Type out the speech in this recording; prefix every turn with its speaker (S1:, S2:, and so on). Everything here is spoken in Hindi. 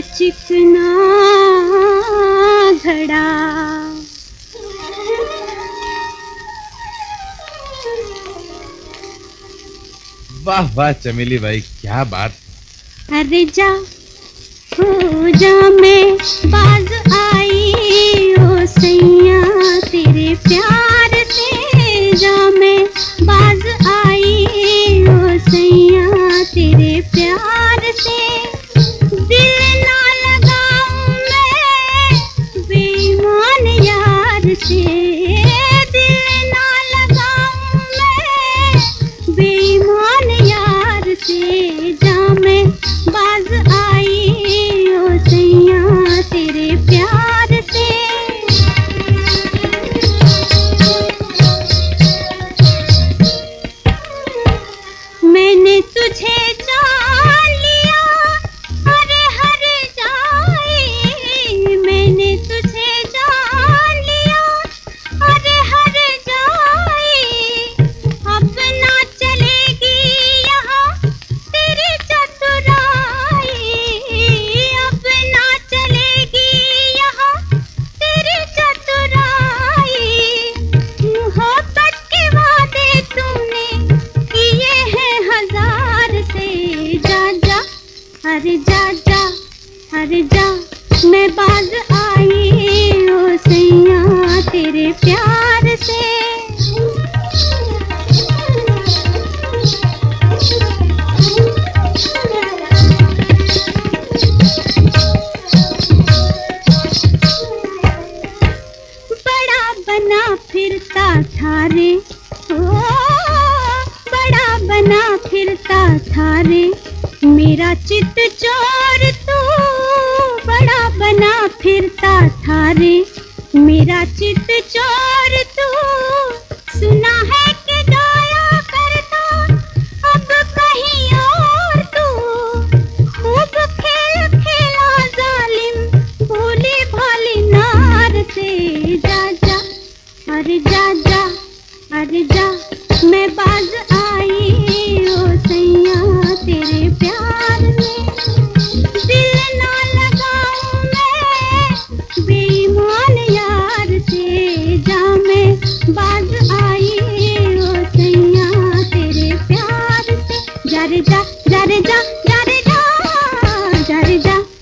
S1: चिकना घड़ा
S2: वाह वाह चमेली भाई क्या बात।
S1: अरे जा हो जा मैं बाज आई। अरे जा जा अरे जा, मैं बाज आई ओ सैया तेरे प्यार से। बड़ा बना फिरता था रे, ओ, बड़ा बना फिरता था रे। मेरा चित चोर तू बड़ा बना फिरता था रे। मेरा चित चोर तू सुना है कि गाया करता, अब कहीं और तू। खूब खेल खेला जालिम, भोली भाली नार से। जा जा, अरे जा जा, अरे जा, मैं बाज आई जा रे जा जा रे जा जा रे जा जा रे जा।